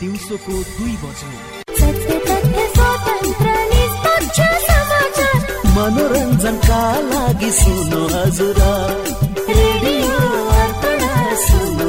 दिउँसोको दुई बजे मनोरञ्जनका लागि सुन्नु हजुर। रेडियो अर्पण सुन्नु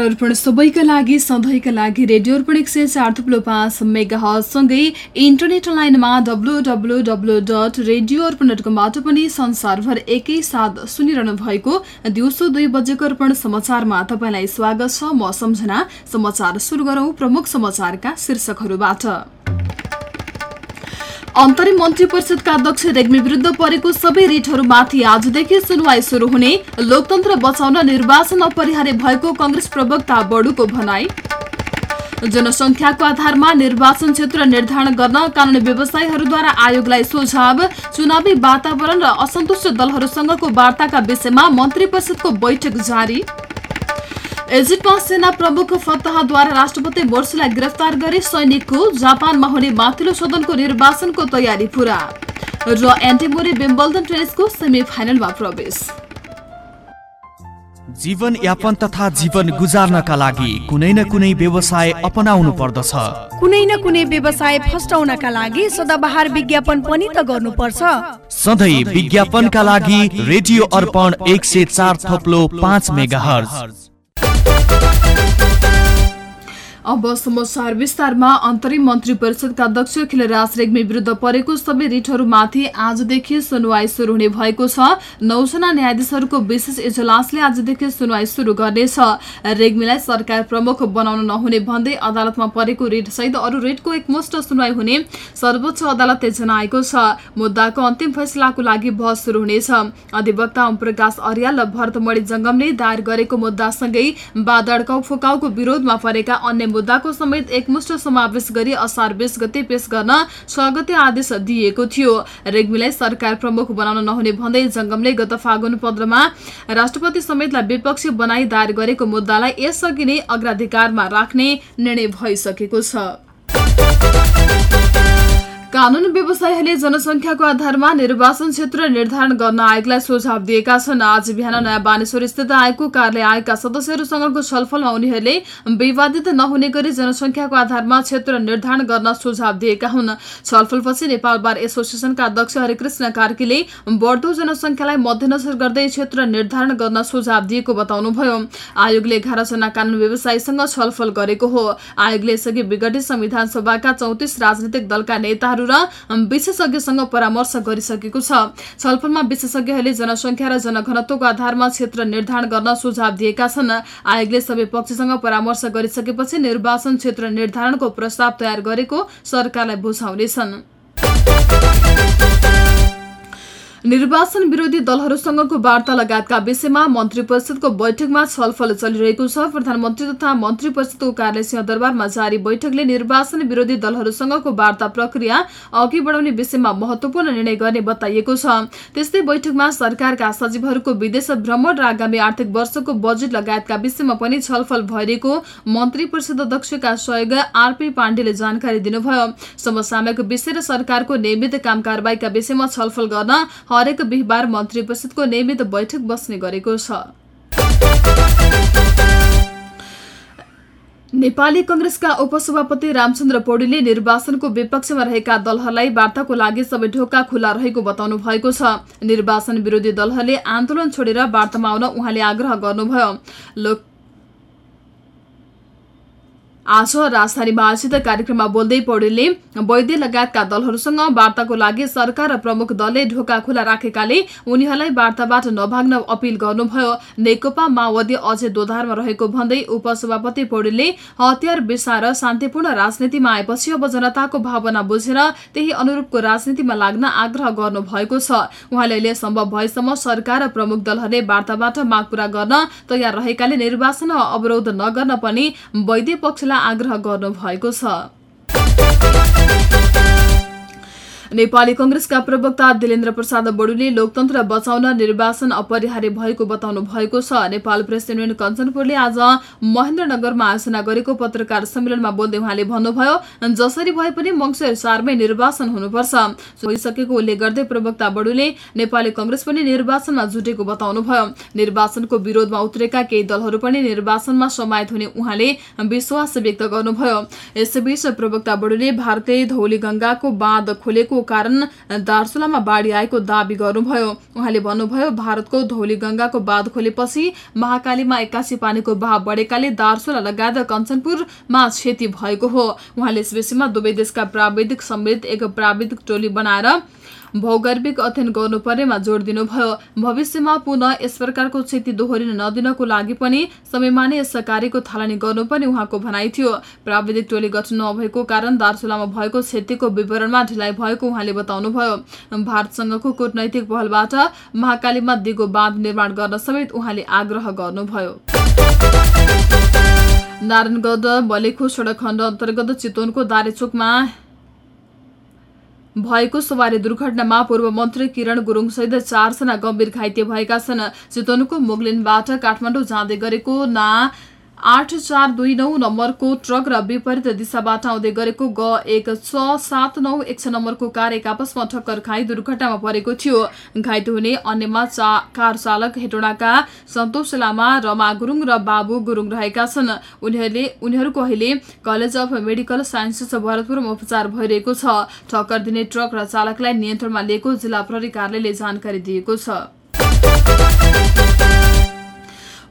नमस्कार अर्पण सबैका लागि सधैँका लागि रेडियो अर्पण एक सय चार थुप्लो पाँच मेगा हजसँगै इन्टरनेट लाइनमा W W W dot radio Arpan dot कमबाट पनि संसारभर एकैसाथ सुनिरहनु भएको दिउँसो दुई बजेको अर्पण समाचारमा तपाईँलाई स्वागत छ। म सम्झना। समाचार सुरु गरौं प्रमुख समाचारका शीर्षकहरूबाट। अन्तरिम मन्त्री परिषदका अध्यक्ष रेग्मी विरुद्ध परेको सबै रिटहरूमाथि आजदेखि सुनवाई शुरू हुने लोकतन्त्र बचाउन निर्वाचन अपरिहार्य भएको कंग्रेस प्रवक्ता बडुको भनाई। जनसंख्याको आधारमा निर्वाचन क्षेत्र निर्धारण गर्न कानूनी व्यवसायीहरूद्वारा आयोगलाई सुझाव चुनावी वातावरण र असन्तुष्ट दलहरूसँगको वार्ताका विषयमा मन्त्री परिषदको बैठक जारी। इजिप्टमा सेना प्रमुख फतहद्वारा राष्ट्रपति मोर्सीलाई गिरफ्तार गरी सैनिकको जापानमा हुने माथिल्लो सदनको निर्वाचनको तयारी पूरा। र एन्टिमोरी बेम्बल्दन टेनिसको सेमी फाइनलमा प्रवेश। जीवन यापन तथा जीवन गुजार्नका लागि कुनै न कुनै व्यवसाय अपनाउनु पर्दछ। कुनै न कुनै व्यवसाय फस्टाउनका लागि सदाबहार विज्ञापन पनि त गर्नुपर्छ। सधैँ विज्ञापनका लागि रेडियो अर्पण एक सय चार थप्लो पाँच मेगा Thank you. अब समाचार विस्तारमा अन्तरिम मन्त्री परिषदका अध्यक्ष खिलराज रेग्मी विरुद्ध परेको सबै रिटहरूमाथि आजदेखि सुनवाई शुरू हुने भएको छ। नौजना न्यायाधीशहरूको विशेष इजलासले आजदेखि सुनवाई शुरू गर्नेछ। रेग्मीलाई सरकार प्रमुख बनाउन नहुने भन्दै अदालतमा परेको रिट सहित अरू रिटको एकमुष्ट सुनवाई हुने सर्वोच्च अदालतले जनाएको छ। मुद्दाको अन्तिम फैसलाको लागि बहस शुरू हुनेछ। अधिवक्ता ओमप्रकाश अर्याल र भरतमणि जंगमले दायर गरेको मुद्दासँगै बादडकाउ फुकाउको विरोधमा परेका अन्य मुद्दाको समेत एकमुष्ट समावेश गरी असार बीस गते पेश गर्न छ गते आदेश दिएको थियो। रेग्मीलाई सरकार प्रमुख बनाउन नहुने भन्दै जंगमले गत फागुन पन्ध्रमा राष्ट्रपति समेतलाई विपक्षी बनाई दायर गरेको मुद्दालाई यसअघि नै अग्राधिकारमा राख्ने निर्णय भइसकेको छ। कानून व्यवसायीहरूले जनसंख्याको आधारमा निर्वाचन क्षेत्र निर्धारण गर्न आयोगलाई सुझाव दिएका छन्। आज बिहान नयाँ बानेश्वर स्थित आयोगको कार्यालय आयोगका सदस्यहरूसँगको छलफलमा उनीहरूले विवादित नहुने गरी जनसंख्याको आधारमा क्षेत्र निर्धारण गर्न सुझाव दिएका हुन्। छलफलपछि नेपाल बार एसोसिएसनका अध्यक्ष हरिकृष्ण कार्कीले बढ्दो जनसंख्यालाई मध्यनजर गर्दै क्षेत्र निर्धारण गर्न सुझाव दिएको बताउनुभयो। आयोगले एघार जना कानून व्यवसायीसँग छलफल गरेको हो। आयोगले यसअघि विघटित संविधान सभाका चौतिस राजनैतिक दलका नेताहरू र विशेषज्ञसँग परामर्श गरिसकेको छलफलमा विशेषज्ञहरूले जनसंख्या र जनघनत्वको आधारमा क्षेत्र निर्धारण गर्न सुझाव दिएका छन्। आयोगले सबै पक्षसँग परामर्श गरिसकेपछि निर्वाचन क्षेत्र निर्धारणको प्रस्ताव तयार गरेको सरकारलाई बुझाउनेछन्। निर्वाचन विरोधी दलहरूसँगको वार्ता लगायतका विषयमा मन्त्री परिषदको बैठकमा छलफल चलिरहेको छ। प्रधानमन्त्री तथा मन्त्री परिषदको कार्यालय सिंहदरबारमा जारी बैठकले निर्वाचन विरोधी दलहरूसँगको वार्ता प्रक्रिया अघि बढाउने विषयमा महत्वपूर्ण निर्णय गर्ने बताइएको छ। त्यस्तै बैठकमा सरकारका सचिवहरूको विदेश भ्रमण र आगामी आर्थिक वर्षको बजेट लगायतका विषयमा पनि छलफल भइरहेको मन्त्री परिषद अध्यक्षका सहयोग आरपी पाण्डेले जानकारी दिनुभयो। समसामयिक विषय र सरकारको नियमित काम कारवाहीका विषयमा छलफल गर्न हरेक बिहिबार मन्त्री परिषदको नियमित बैठक बस्ने गरेको छ। नेपाली कंग्रेसका उपसभापति रामचन्द्र पौडेलले निर्वाचनको विपक्षमा रहेका दलहरूलाई वार्ताको लागि सबै ढोका खुल्ला रहेको बताउनु भएको छ। निर्वाचन विरोधी दलहरूले आन्दोलन छोडेर वार्तामा आउन उहाँले आग्रह गर्नुभयो। लोक आज राजधानीमा आयोजित कार्यक्रममा बोल्दै पौडेलले वैद्य लगायतका दलहरूसँग वार्ताको लागि सरकार र प्रमुख दलले ढोका खुला राखेकाले उनीहरूलाई वार्ताबाट नभाग्न अपील गर्नुभयो। नेकपा माओवादी अझै दोधारमा रहेको भन्दै उपसभापति पौडेलले हतियार बिसाएर शान्तिपूर्ण राजनीतिमा आएपछि अब जनताको भावना बुझेर त्यही अनुरूपको राजनीतिमा लाग्न आग्रह गर्नु भएको छ। उहाँले अहिले सम्भव भएसम्म सरकार र प्रमुख दलहरूले वार्ताबाट माग पूरा गर्न तयार रहेकाले निर्वाचन अवरोध नगर्न पनि वैद्य पक्षलाई आग्रह गर्नुभएको छ। नेपाली कंग्रेसका प्रवक्ता दिलेन्द्र प्रसाद बडुले लोकतन्त्र बचाउन निर्वाचन अपरिहार्य भएको बताउनु भएको छ। नेपाल प्रेस युनियन कञ्चनपुरले आज महेन्द्रनगरमा आयोजना गरेको पत्रकार सम्मेलनमा बोल्दै उहाँले भन्नुभयो जसरी भए पनि मङ्सिर चारमै निर्वाचन हुनुपर्छ। भइसकेको उल्लेख गर्दै प्रवक्ता बडुले नेपाली कंग्रेस पनि निर्वाचनमा जुटेको बताउनुभयो। निर्वाचनको विरोधमा उत्रेका केही दलहरू पनि निर्वाचनमा समाहित हुने उहाँले विश्वास व्यक्त गर्नुभयो। यसैबीच प्रवक्ता बडुले भारतीय धौली गंगाको बाँध खोलेको कारण दार्चुलामा बाढी आएको दावी गर्नुभयो। उहाँले भन्नुभयो भारतको धौली गंगाको बाँध खोलेपछि महाकालीमा एक्कासी पानीको बहाव बढेकाले दार्चुला लगायत कञ्चनपुरमा क्षति भएको हो। उहाँले यस विषयमा दुवै देशका प्राविधिक सम्मिलित एक प्राविधिक टोली बनाएर भौगर्भिक अध्ययन गर्नुपर्नेमा जोड़ दिनुभयो। भविष्यमा पुनः यस प्रकारको क्षति दोहोरिन नदिनको लागि पनि समयमा नै यस कार्यको थालनी गर्नुपर्ने उहाँको भनाइ थियो। प्राविधिक टोली गठन नभएको कारण दार्चुलामा भएको क्षतिको विवरणमा ढिलाइ भएको उहाँले बताउनुभयो। भारतसँगको कूटनैतिक पहलबाट महाकालीमा दिगो बाँध निर्माण गर्न समेत उहाँले आग्रह गर्नुभयो। नारायणगढ बलेखु सडक खण्ड अन्तर्गत चितवनको दारेचोकमा भएको सवारी दुर्घटनामा पूर्व मन्त्री किरण गुरुङसहित चारजना गम्भीर घाइते भएका छन्। चितवनको मुगलिनबाट काठमाडौँ जाँदै गरेको ना आठ चार दुई नौ नम्बरको ट्रक र विपरीत दिशाबाट आउँदै गरेको ग एक छ सात नौ एक छ नम्बरको कार एक आपसमा ठक्कर खाई दुर्घटनामा परेको थियो। घाइते हुने अन्यमा चा कार चालक हेटोडाका सन्तोष लामा रमा गुरुङ र बाबु गुरुङ रहेका छन्। उनीहरूले उनीहरूको अहिले कलेज अफ मेडिकल साइन्सेस भरतपुरमा उपचार भइरहेको छ। ठक्कर दिने ट्रक र चालकलाई नियन्त्रणमा लिएको जिल्ला प्रहरी कार्यालयले जानकारी दिएको छ।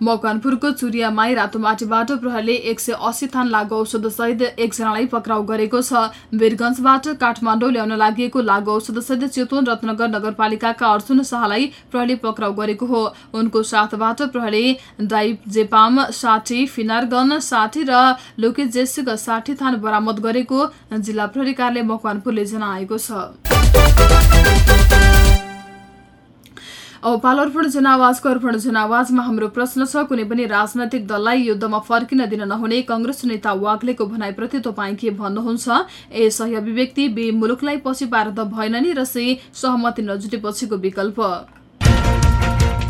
मकवानपुरको चुरियामाई रातोमाटीबाट प्रहरीले एक सय अस्सी थान लागु औषध सहित एकजनालाई पक्राउ गरेको छ। वीरगंजबाट काठमाडौँ ल्याउन लागि लागु औषध सहित चितवन रत्नगर नगरपालिकाका अर्जुन शाहलाई प्रहरीले पक्राउ गरेको हो। उनको साथबाट प्रहरीले डाइजेपाम साठी फिनारगन साठी र लोकेजेसिक साठी थान बरामद गरेको जिल्ला प्रहरी कार्यालय मकवानपुरले जनाएको छ। अब पालो अर्पण जनावाजको अर्पण जनावाजमा हाम्रो प्रश्न छ कुनै पनि राजनैतिक दललाई युद्धमा फर्किन दिन नहुने कंग्रेस नेता वाग्लेको भनाइप्रति तपाईँ के भन्नुहुन्छ? ए सही अभिव्यक्ति बी मुलुकलाई पछि पार्द भएन नि र से सहमति नजुटेपछिको विकल्प।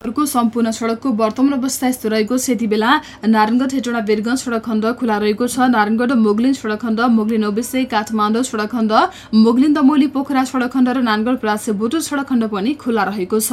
को सम्पूर्ण सडकको वर्तमान अवस्था यस्तो रहेको छ। यति बेला नारायणगढ हेटौँडा वीरगंज सडक खण्ड खुला रहेको छ। नारायणगढ मुगलिन सडक खण्ड मुगलिन ओबिसे काठमाडौँ सडक खण्ड मुगलिन दमोली पोखरा सडक खण्ड र नानगढ प्रासे बुटुल सडक खण्ड पनि खुला रहेको छ।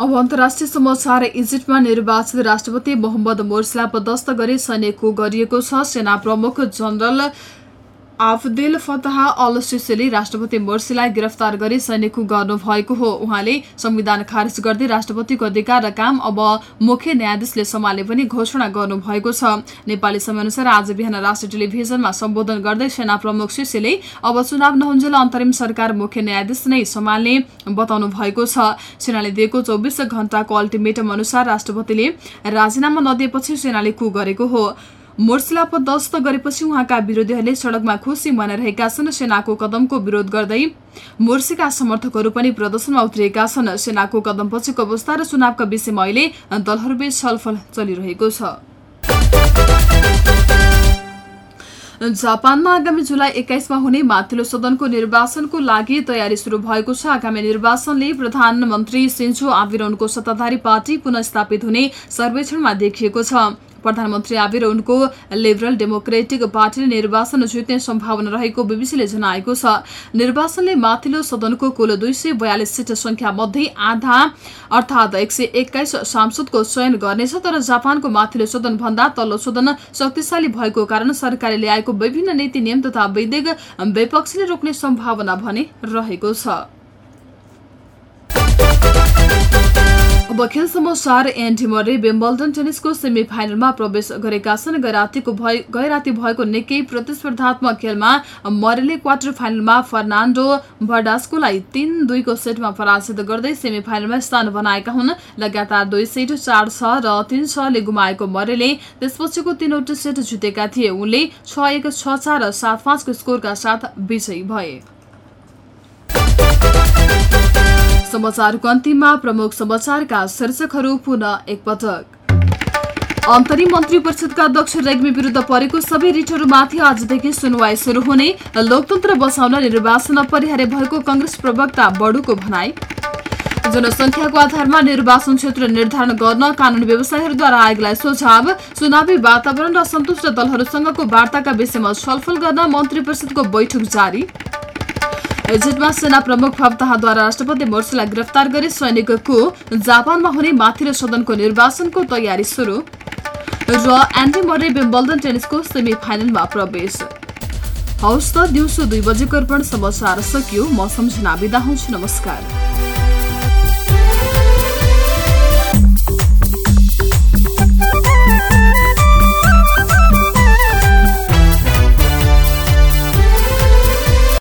अब अन्तर्राष्ट्रिय समाचार इजिप्टमा निर्वाचित राष्ट्रपति मोहम्मद मोर्सीलाई पदस्थ गरी सैन्य कु गरिएको छ सेना प्रमुख जनरल आफदेल फतह अल सिसीले राष्ट्रपति मोर्सीलाई गिरफ्तार गरी सैनिकको गर्नुभएको हो उहाँले संविधान खारेज गर्दै राष्ट्रपतिको अधिकार र काम अब मुख्य न्यायाधीशले सम्हाल्ने पनि घोषणा गर्नुभएको छ नेपाली समयअनुसार आज बिहान राष्ट्रिय टेलिभिजनमा सम्बोधन गर्दै सेना प्रमुख सिसीले अब चुनाव नहुन्जेल अन्तरिम सरकार मुख्य न्यायाधीश नै सम्हाल्ने बताउनु भएको छ सेनाले दिएको चौबिस घण्टाको अल्टिमेटम अनुसार राष्ट्रपतिले राजीनामा नदिएपछि सेनाले कु गरेको हो मोर्सिला पदस्थ गरेपछि उहाँका विरोधीहरूले सड़कमा खुसी मनाइरहेका छन्। सेनाको कदमको विरोध गर्दै मोर्सीका समर्थकहरू पनि प्रदर्शनमा उत्रिएका छन्। सेनाको कदमपछिको अवस्था र चुनावका विषयमा अहिले दलहरूबीच छलफल चलिरहेको छ। जापानमा आगामी जुलाई एक्काइसमा हुने माथिल्लो सदनको निर्वाचनको लागि तयारी शुरू भएको छ। आगामी निर्वाचनले प्रधानमन्त्री सिन्जो आविरोनको सत्ताधारी पार्टी पुनः स्थापित हुने सर्वेक्षणमा देखिएको छ। प्रधानमन्त्री आबिर उनको लिबरल डेमोक्रेटिक पार्टीले निर्वाचन जित्ने सम्भावना रहेको बीबीसीले जनाएको छ। निर्वाचनले माथिल्लो सदनको कुल दुई सय बयालिस सिट संख्या मध्ये आधा अर्थात एक सय एक्काइस सांसदको चयन गर्नेछ तर जापानको माथिल्लो सदन भन्दा तल्लो सदन शक्तिशाली भएको कारण सरकारले ल्याएको विभिन्न नीति नियम तथा वैदिक विपक्षीले रोक्ने सम्भावना भने रहेको छ। अब खेल समाचार एन्डी मरे विम्बल्डन टेनिसको सेमी फाइनलमा प्रवेश गरेका छन्। गैराती भएको निकै प्रतिस्पर्धात्मक खेलमा मरेले क्वार्टर फाइनलमा फर्नान्डो भर्डास्कोलाई तीन दुईको सेटमा पराजित गर्दै सेमी फाइनलमा स्थान बनाएका हुन्। लगातार दुई सेट चार छ र तीन छले गुमाएको मरेले त्यसपछिको तीनवटा सेट जितेका थिए। उनले छ एक छ चार र सात पाँचको स्कोरका साथ विजयी भए। समाचारको अन्तिममा प्रमुख समाचारका शीर्षकहरू पुनः एकपटक। अन्तरिम मन्त्री परिषदका अध्यक्ष रेग्मी विरूद्ध परेको सबै रिटहरूमाथि आजदेखि सुनवाई शुरू हुने लोकतन्त्र बचाउन निर्वाचन अपरिहार्य भएको कंग्रेस प्रवक्ता बडुको भनाई। जनसंख्याको आधारमा निर्वाचन क्षेत्र निर्धारण गर्न कानून व्यवसायीहरूद्वारा आयोगलाई सुझाव चुनावी वातावरण र असन्तुष्ट दलहरूसँगको वार्ताका विषयमा छलफल गर्न मन्त्री परिषदको बैठक जारी। इजिप्टमा सेना प्रमुख फप्ताहद्वारा राष्ट्रपति मोर्सीलाई गिरफ्तार गरी सैनिकको जापानमा हुने माथिल्लो सदनको निर्वाचनको तयारी सुरु र एन्डी मरे विम्बल्डन टेनिसको सेमी फाइनलमा प्रवेश हौस् त दिउँसो दुई बजेको अर्पण समाचार सकियो म सम्झना बिदा हुन्छु नमस्कार